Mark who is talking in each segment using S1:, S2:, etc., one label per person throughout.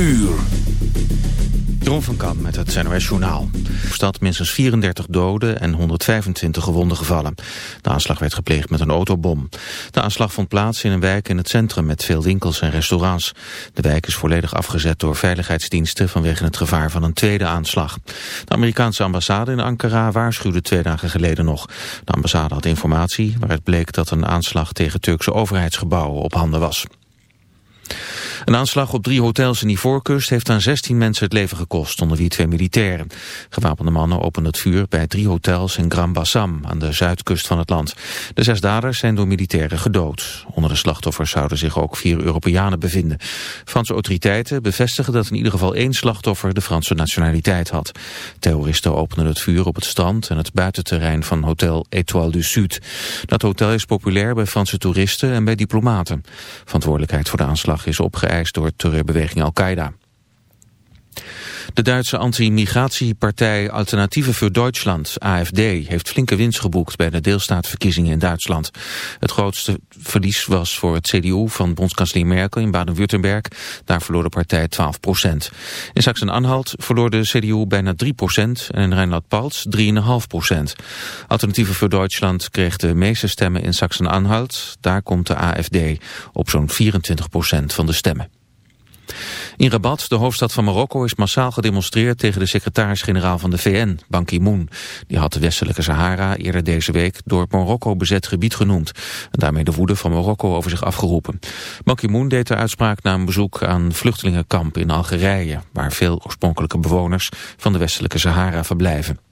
S1: uur.
S2: Van Kam met het NOS Journaal. stad minstens 34 doden en 125 gewonden gevallen. De aanslag werd gepleegd met een autobom. De aanslag vond plaats in een wijk in het centrum met veel winkels en restaurants. De wijk is volledig afgezet door veiligheidsdiensten vanwege het gevaar van een tweede aanslag. De Amerikaanse ambassade in Ankara waarschuwde twee dagen geleden nog. De ambassade had informatie waaruit bleek dat een aanslag tegen Turkse overheidsgebouwen op handen was. Een aanslag op drie hotels in Ivoorkust heeft aan 16 mensen het leven gekost, onder wie twee militairen. Gewapende mannen openden het vuur bij drie hotels in Grand Bassam, aan de zuidkust van het land. De zes daders zijn door militairen gedood. Onder de slachtoffers zouden zich ook vier Europeanen bevinden. Franse autoriteiten bevestigen dat in ieder geval één slachtoffer de Franse nationaliteit had. Terroristen openden het vuur op het strand en het buitenterrein van hotel Étoile du Sud. Dat hotel is populair bij Franse toeristen en bij diplomaten. Verantwoordelijkheid voor de aanslag is opgeëist door terreurbeweging Al-Qaeda. De Duitse anti-migratiepartij Alternatieve voor Duitsland, AFD, heeft flinke winst geboekt bij de deelstaatverkiezingen in Duitsland. Het grootste verlies was voor het CDU van bondskanselier Merkel in Baden-Württemberg. Daar verloor de partij 12 procent. In Sachsen-Anhalt verloor de CDU bijna 3 procent en in Rijnland-Palts 3,5 procent. Alternatieve voor Duitsland kreeg de meeste stemmen in Sachsen-Anhalt. Daar komt de AFD op zo'n 24 procent van de stemmen. In Rabat, de hoofdstad van Marokko, is massaal gedemonstreerd tegen de secretaris-generaal van de VN, Ban Ki-moon. Die had de westelijke Sahara eerder deze week door Marokko bezet gebied genoemd. En daarmee de woede van Marokko over zich afgeroepen. Ban Ki-moon deed de uitspraak na een bezoek aan vluchtelingenkamp in Algerije, waar veel oorspronkelijke bewoners van de westelijke Sahara verblijven.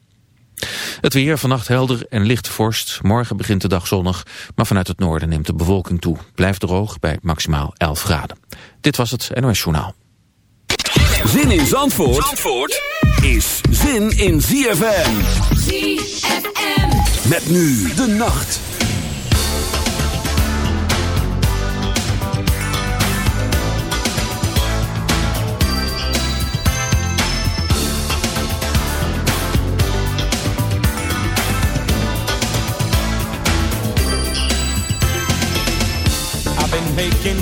S2: Het weer vannacht helder en licht vorst. Morgen begint de dag zonnig, maar vanuit het noorden neemt de bewolking toe. Blijft droog bij maximaal 11 graden. Dit was het NOS Journaal.
S1: Zin in Zandvoort, Zandvoort is zin in ZFM. ZFM. Met nu de nacht.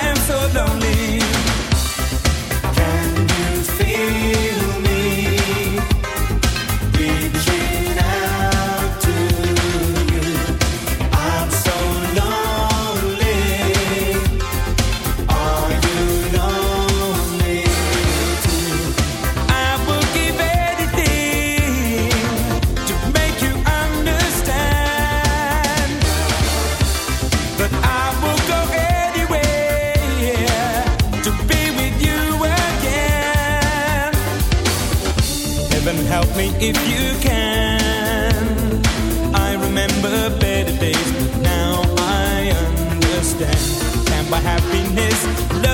S3: I am so lonely.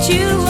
S3: what you.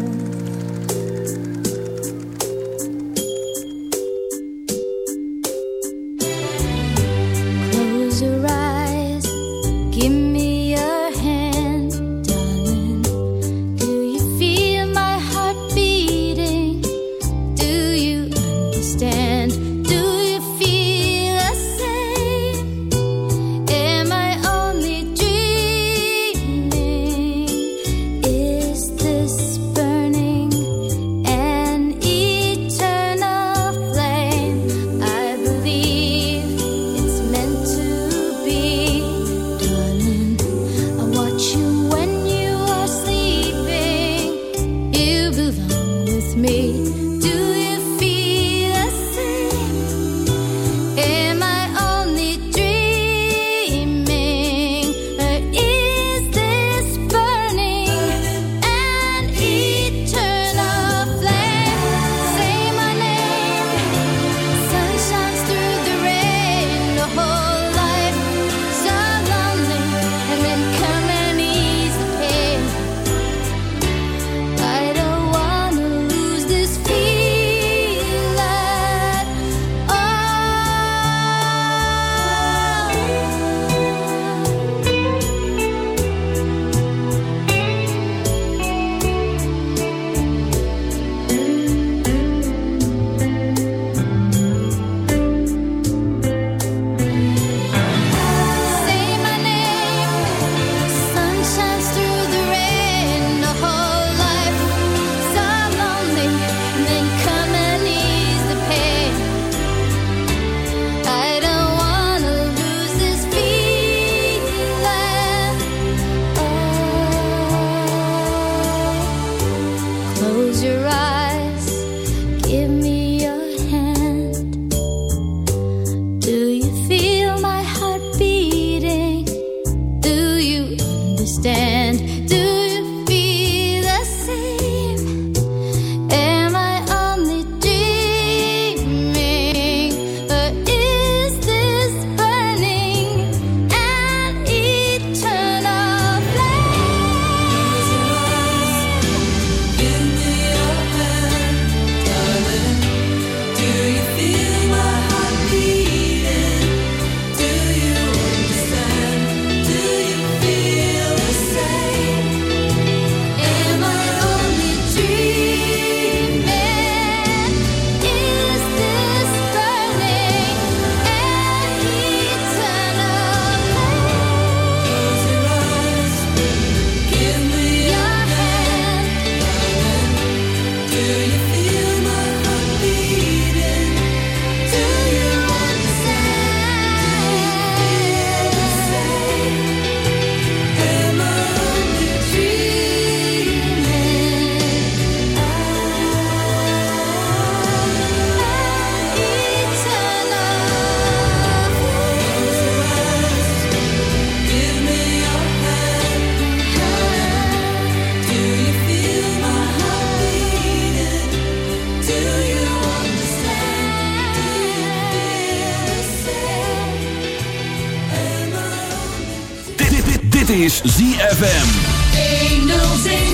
S1: ZFM.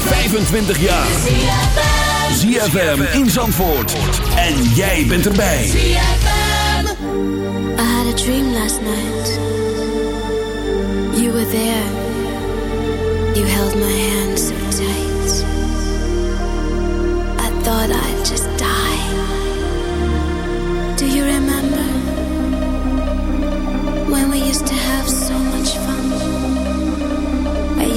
S1: 25 jaar. ZFM in Zandvoort. En jij bent erbij. ZFM.
S4: I had a dream last night. You were there. You held my hand so tight. I thought I'd just die. Do you remember? When we used to have so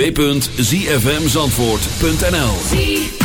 S4: www.zfmzandvoort.nl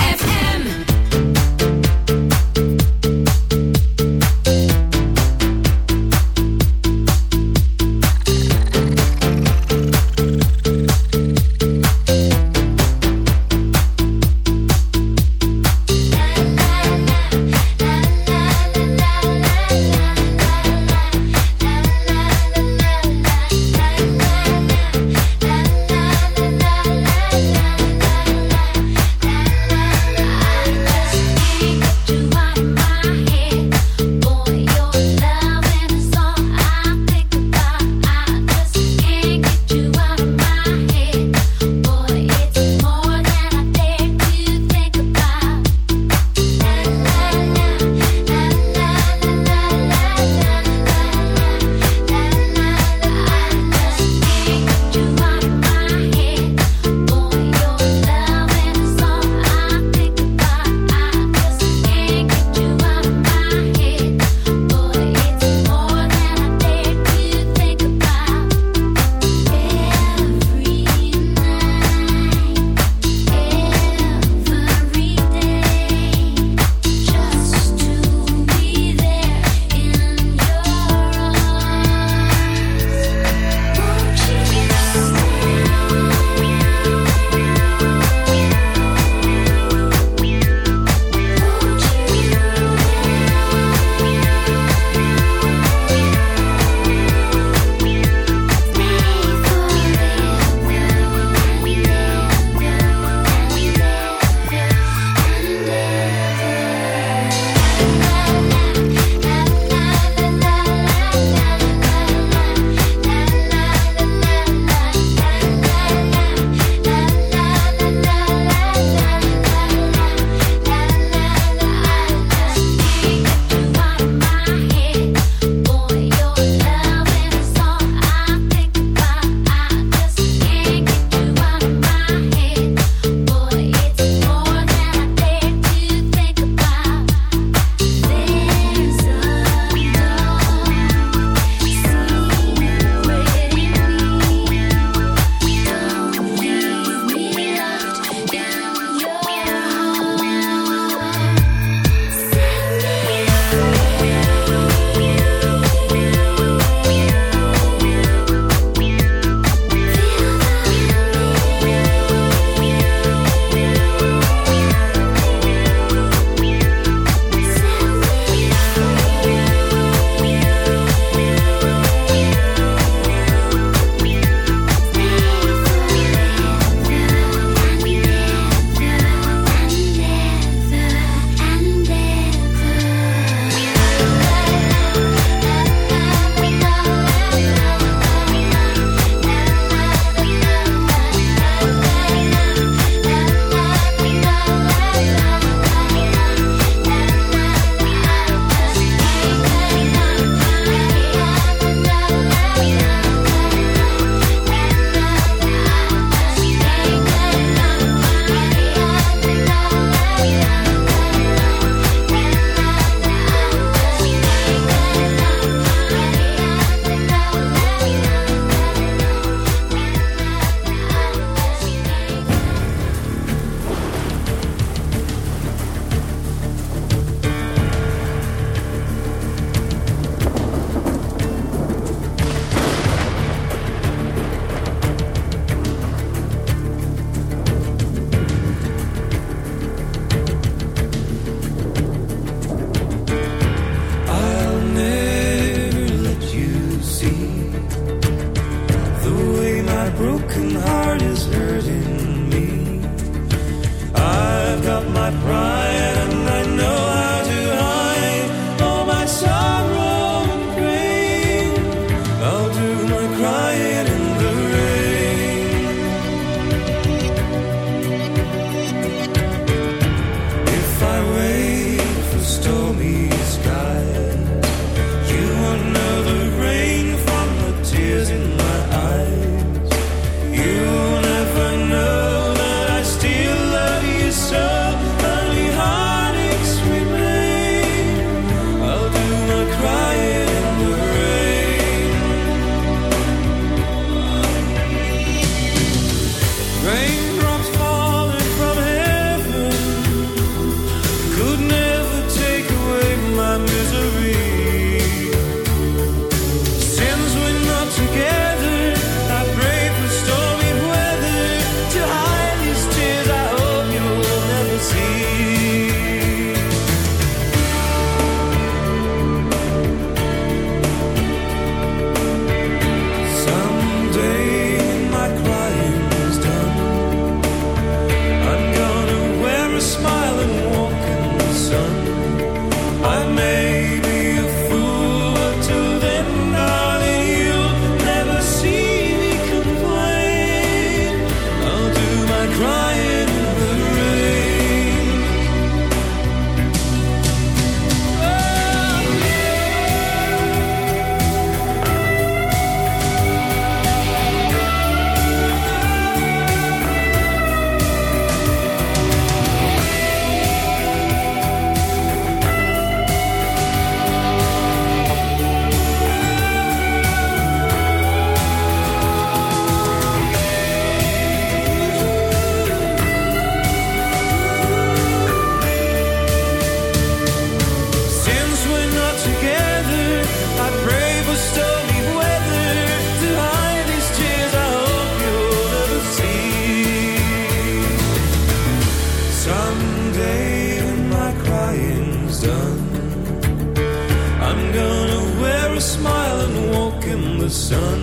S4: walk in the sun.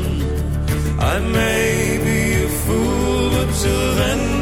S4: I
S5: may be a fool, but till then.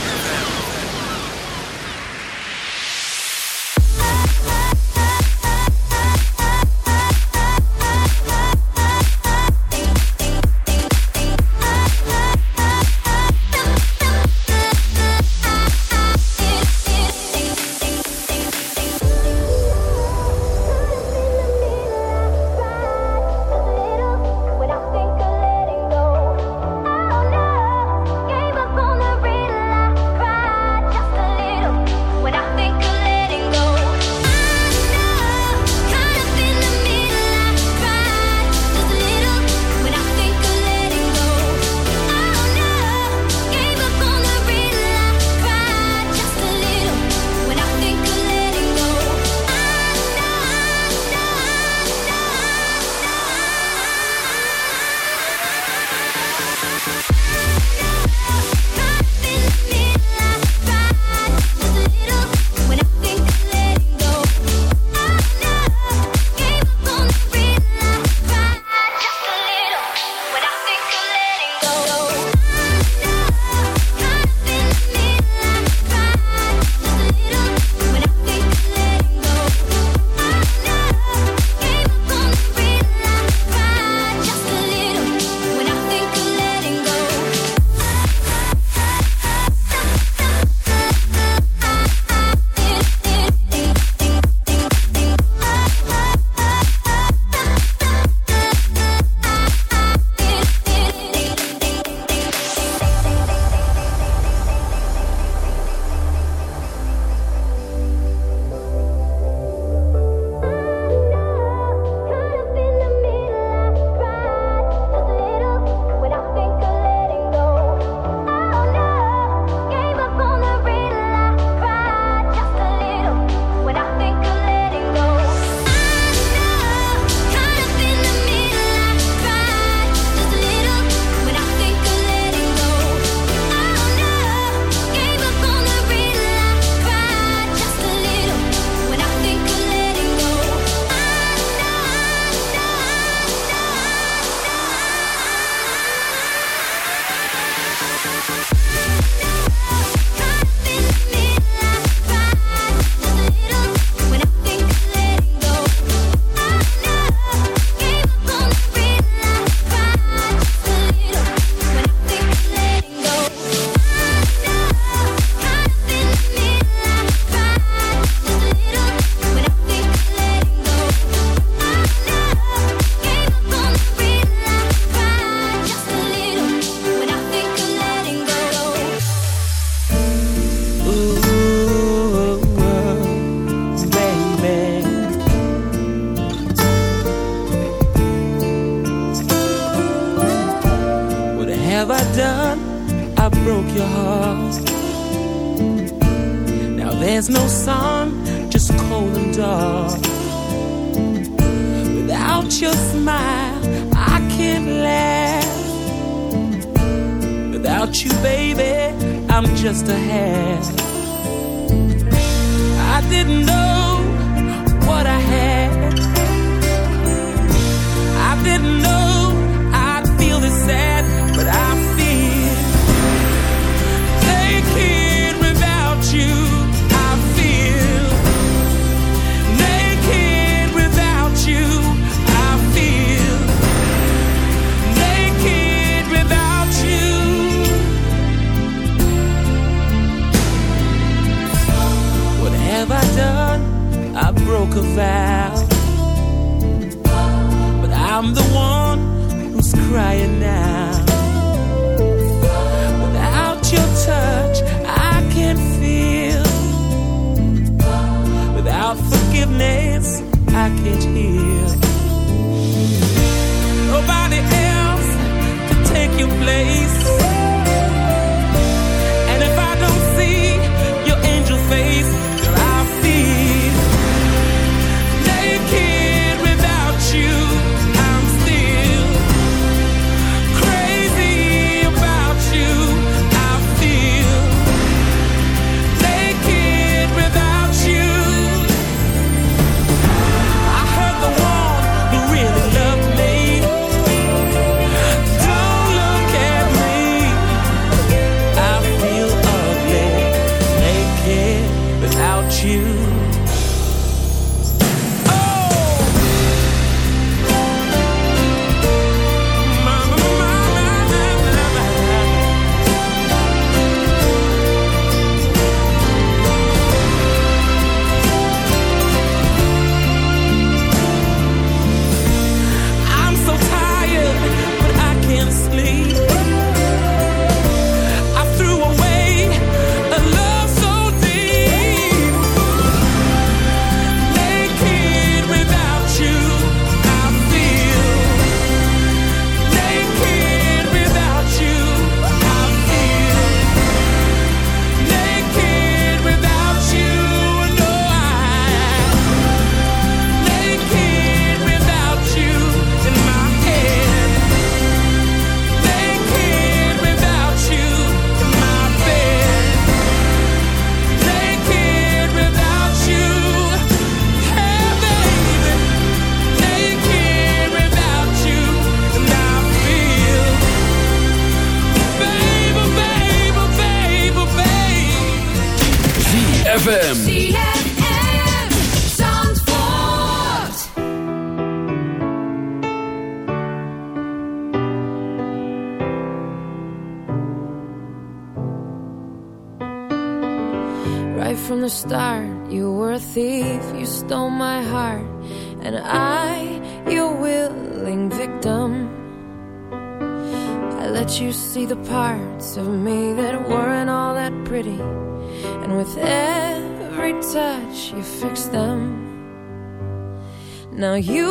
S4: Now you